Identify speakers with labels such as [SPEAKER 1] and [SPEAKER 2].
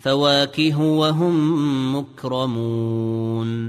[SPEAKER 1] فواكه وهم مكرمون